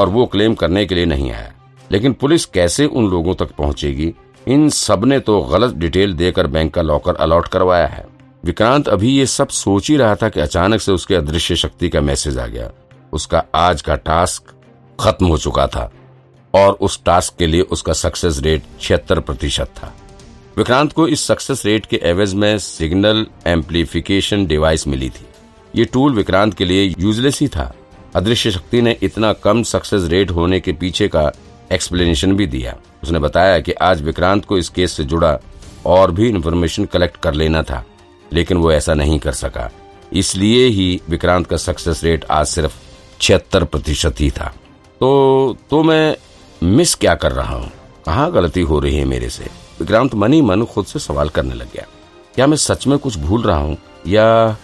और वो क्लेम करने के लिए नहीं आया। लेकिन पुलिस कैसे उन लोगों तक पहुंचेगी? इन सबने तो गलत डिटेल देकर बैंक का लॉकर अलॉट करवाया है। विक्रांत अभी ये सब सोच ही रहा था कि अचानक से उसके अदृश्य शक्ति का मैसेज आ गया। उसका आज का टास्क खत्म हो चुका था और उस टास्क के लिए उसका सक्सेस रेट छिहत्तर प्रतिशत था। विक्रांत को इस सक्सेस रेट के एवज में सिग्नल एम्पलीफिकेशन डिवाइस मिली थी। ये टूल विक्रांत के लिए यूजलेस ही था। अदृश्य शक्ति ने इतना कम सक्सेस रेट होने के पीछे का एक्सप्लेनेशन भी दिया। उसने बताया कि आज विक्रांत को इस केस से जुड़ा और भी इन्फॉर्मेशन कलेक्ट कर लेना था, लेकिन वो ऐसा नहीं कर सका। इसलिए ही विक्रांत का सक्सेस रेट आज सिर्फ़ छिहत्तर प्रतिशत ही था। तो तो मैं मिस क्या कर रहा हूँ? कहाँ गलती हो रही है मेरे से? विक्रांत मन ही मन खुद से सवाल करने लग गया। क्या मैं सच में कुछ भूल रहा हूँ? या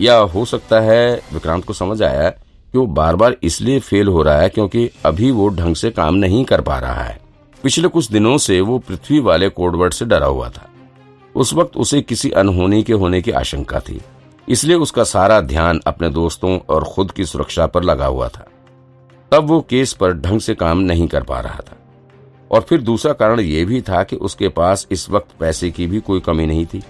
या हो सकता है विक्रांत को समझ आया कि वो बार बार इसलिए फेल हो रहा है क्योंकि अभी वो ढंग से काम नहीं कर पा रहा है। पिछले कुछ दिनों से वो पृथ्वी वाले कोडवर्ड से डरा हुआ था। उस वक्त उसे किसी अनहोनी के होने की आशंका थी। इसलिए उसका सारा ध्यान अपने दोस्तों और खुद की सुरक्षा पर लगा हुआ था। तब वो केस पर ढंग से काम नहीं कर पा रहा था। और फिर दूसरा कारण यह भी था कि उसके पास इस वक्त पैसे की भी कोई कमी नहीं थी।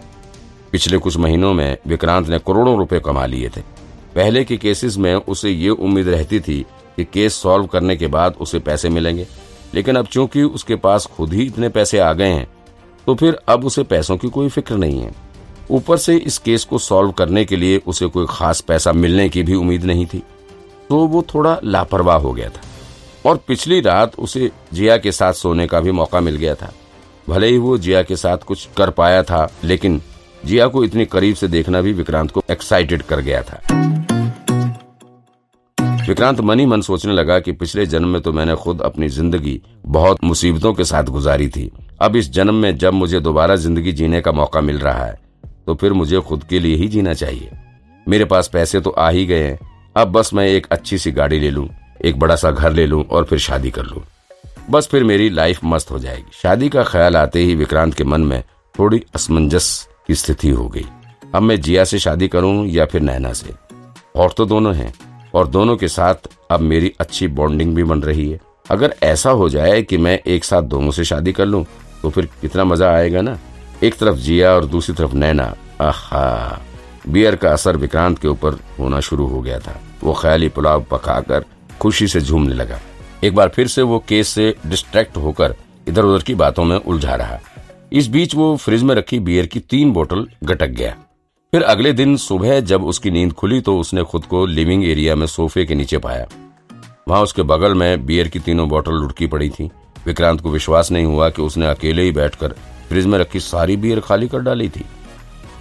पिछले कुछ महीनों में विक्रांत ने करोड़ों रुपए कमा लिए थे। पहले के केसेस में उसे ये उम्मीद रहती थी कि केस सॉल्व करने के बाद उसे पैसे मिलेंगे। लेकिन अब चूँकि उसके पास खुद ही इतने पैसे आ गए हैं तो फिर अब उसे पैसों की कोई फ़िक्र नहीं है। ऊपर से इस केस को सॉल्व करने के लिए उसे कोई खास पैसा मिलने की भी उम्मीद नहीं थी तो वो थोड़ा लापरवाह हो गया था। और पिछली रात उसे जिया के साथ सोने का भी मौका मिल गया था। भले ही वो जिया के साथ कुछ कर पाया था, लेकिन जिया को इतनी करीब से देखना भी विक्रांत को एक्साइटेड कर गया था। विक्रांत मनी मन सोचने लगा कि पिछले जन्म में तो मैंने खुद अपनी ज़िंदगी बहुत मुसीबतों के साथ गुजारी थी। अब इस जन्म में जब मुझे दोबारा ज़िंदगी जीने का मौका मिल रहा है तो फिर मुझे खुद के लिए ही जीना चाहिए। मेरे पास पैसे तो आ ही गए अब बस मैं एक अच्छी सी गाड़ी ले लूँ, एक बड़ा सा घर ले लूँ और फिर शादी कर लूँ। बस फिर मेरी लाइफ मस्त हो जाएगी। शादी का ख्याल आते ही विक्रांत के मन में थोड़ी असमंजस की स्थिति हो गई। अब मैं जिया से शादी करूँ या फिर नैना से? और तो दोनों हैं, और दोनों के साथ अब मेरी अच्छी बॉन्डिंग भी बन रही है। अगर ऐसा हो जाए कि मैं एक साथ दोनों से शादी कर लूँ तो फिर कितना मज़ा आएगा ना? एक तरफ़ जिया और दूसरी तरफ़ नैना। आहा! बियर का असर विक्रांत के ऊपर होना शुरू हो गया था। वो ख्याली पुलाव पकाकर खुशी से झूमने लगा। एक बार फिर से वो केस से डिस्ट्रैक्ट होकर इधर उधर की बातों में उलझा रहा। इस बीच वो फ्रिज में रखी बियर की तीन बोतल गटक गया। फिर अगले दिन सुबह जब उसकी नींद खुली तो उसने खुद को लिविंग एरिया में सोफे के नीचे पाया। वहाँ उसके बगल में बियर की तीनों बोतल लुटकी पड़ी थी। विक्रांत को विश्वास नहीं हुआ कि उसने अकेले ही बैठकर फ्रिज में रखी सारी बियर खाली कर डाली थी।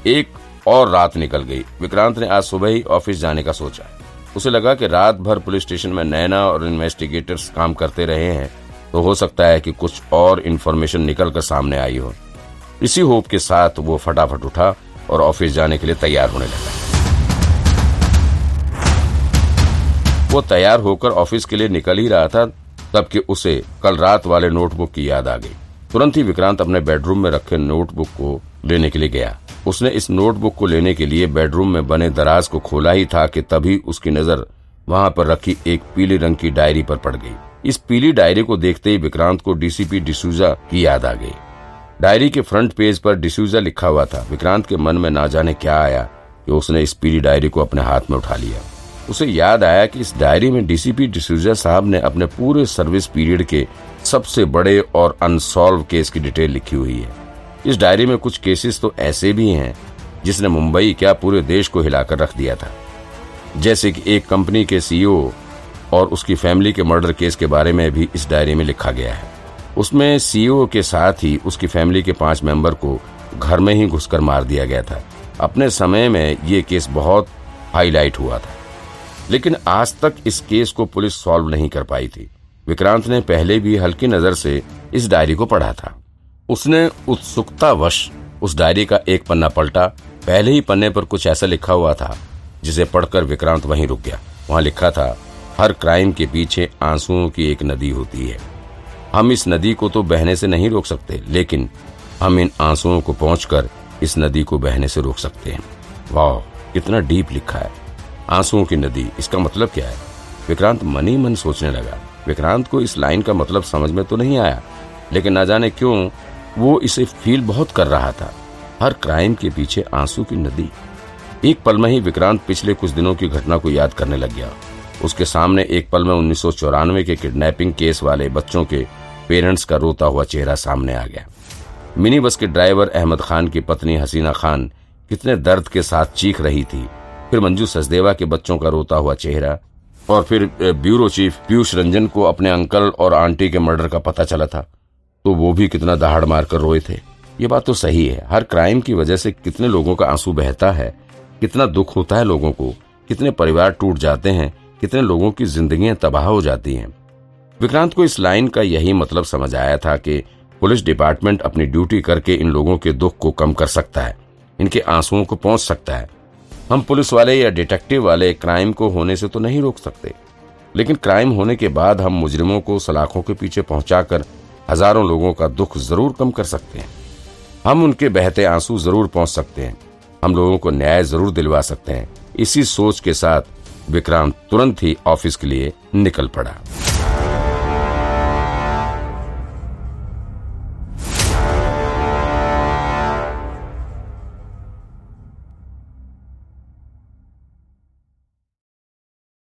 एक और रात निकल गई। विक्रांत ने आज सुबह ही ऑफ़िस जाने का सोचा। उसे लगा कि रात भर पुलिस स्टेशन में नैना और इन्वेस्टिगेटर्स काम करते रहे हैं। तो हो सकता है कि कुछ और इन्फॉर्मेशन निकल कर सामने आई हो। इसी होप के साथ वो फटाफट उठा और ऑफ़िस जाने के लिए तैयार होने लगा। वो तैयार होकर ऑफ़िस के लिए निकल ही रहा था, तब कि उसे कल रात वाले नोटबुक की याद आ गई। तुरंत ही विक्रांत अपने बेडरूम में रखे नोटबुक को लेने के लिए गया। उसने इस नोटबुक को लेने के लिए बेडरूम में बने दराज को खोला ही था कि तभी उसकी नज़र वहाँ पर रखी एक पीले रंग की डायरी पर पड़ गई। इस पीली डायरी को देखते ही विक्रांत को डीसीपी डिसूजा की याद आ गई। डायरी के फ्रंट पेज पर डिसूजा लिखा हुआ था। विक्रांत के मन में ना जाने क्या आया कि उसने इस पीली डायरी को अपने हाथ में उठा लिया। उसे याद आया कि इस डायरी में डीसीपी डिसूजा साहब ने अपने पूरे सर्विस पीरियड के सबसे बड़े और अनसॉल्व केस की डिटेल लिखी हुई है। इस डायरी में कुछ केसेस तो ऐसे भी हैं जिसने मुंबई क्या पूरे देश को हिलाकर रख दिया था। जैसे कि एक कंपनी के सीईओ और उसकी फैमिली के मर्डर केस के बारे में भी इस डायरी में लिखा गया है। उसमें सीईओ के साथ ही उसकी फैमिली के पाँच मेंबर को घर में ही घुसकर मार दिया गया था। अपने समय में ये केस बहुत हाईलाइट हुआ था। लेकिन आज तक इस केस को पुलिस सॉल्व नहीं कर पाई थी। विक्रांत ने पहले भी हल्की नज़र से इस डायरी को पढ़ा था। उसने उत्सुकतावश उस डायरी का एक पन्ना पलटा। पहले ही पन्ने पर कुछ ऐसा लिखा हुआ था, जिसे पढ़कर विक्रांत वहीं रुक गया। वहाँ लिखा था हर क्राइम के पीछे आंसुओं की एक नदी होती है। हम इस नदी को तो बहने से नहीं रोक सकते, लेकिन हम इन आंसुओं को पहुंचकर इस नदी को बहने से रोक सकते हैं। वाह कितना डीप लिखा है। आंसुओं की नदी, इसका मतलब क्या है? विक्रांत मन ही मन सोचने लगा। विक्रांत को इस लाइन का मतलब समझ में तो नहीं आया, लेकिन न जाने क्यों वो इसे फील बहुत कर रहा था। हर क्राइम के पीछे आँसू की नदी। एक पल में ही विक्रांत पिछले कुछ दिनों की घटना को याद करने लग गया। उसके सामने एक पल में उन्नीस सौ चौरानवे के किडनैपिंग केस वाले बच्चों के पेरेंट्स का रोता हुआ चेहरा सामने आ गया। मिनी बस के ड्राइवर अहमद खान की पत्नी हसीना खान कितने दर्द के साथ चीख रही थी, फिर मंजू सचदेवा के बच्चों का रोता हुआ चेहरा, और फिर ब्यूरो चीफ पीयूष रंजन को अपने अंकल और आंटी के मर्डर का पता चला था। तो वो भी कितना दहाड़ मार कर रोए थे। ये बात तो सही है। हर क्राइम की वजह से कितने लोगों का आँसू बहता है, कितना दुख होता है लोगों को, कितने परिवार टूट जाते हैं कितने लोगों की जिंदगियाँ तबाह हो जाती हैं। विक्रांत को इस लाइन का यही मतलब समझ आया था कि पुलिस डिपार्टमेंट अपनी ड्यूटी करके इन लोगों के दुख को कम कर सकता है, इनके आंसुओं को पहुँच सकता है। हम पुलिस वाले या डिटेक्टिव वाले क्राइम को होने से तो नहीं रोक सकते, लेकिन क्राइम होने के बाद हम मुजरिमों को सलाखों के पीछे पहुंचाकर हज़ारों लोगों का दुख ज़रूर कम कर सकते हैं। हम उनके बहते आँसू ज़रूर पहुँच सकते हैं, हम लोगों को न्याय ज़रूर दिलवा सकते हैं। इसी सोच के साथ विक्रांत तुरंत ही ऑफ़िस के लिए निकल पड़ा।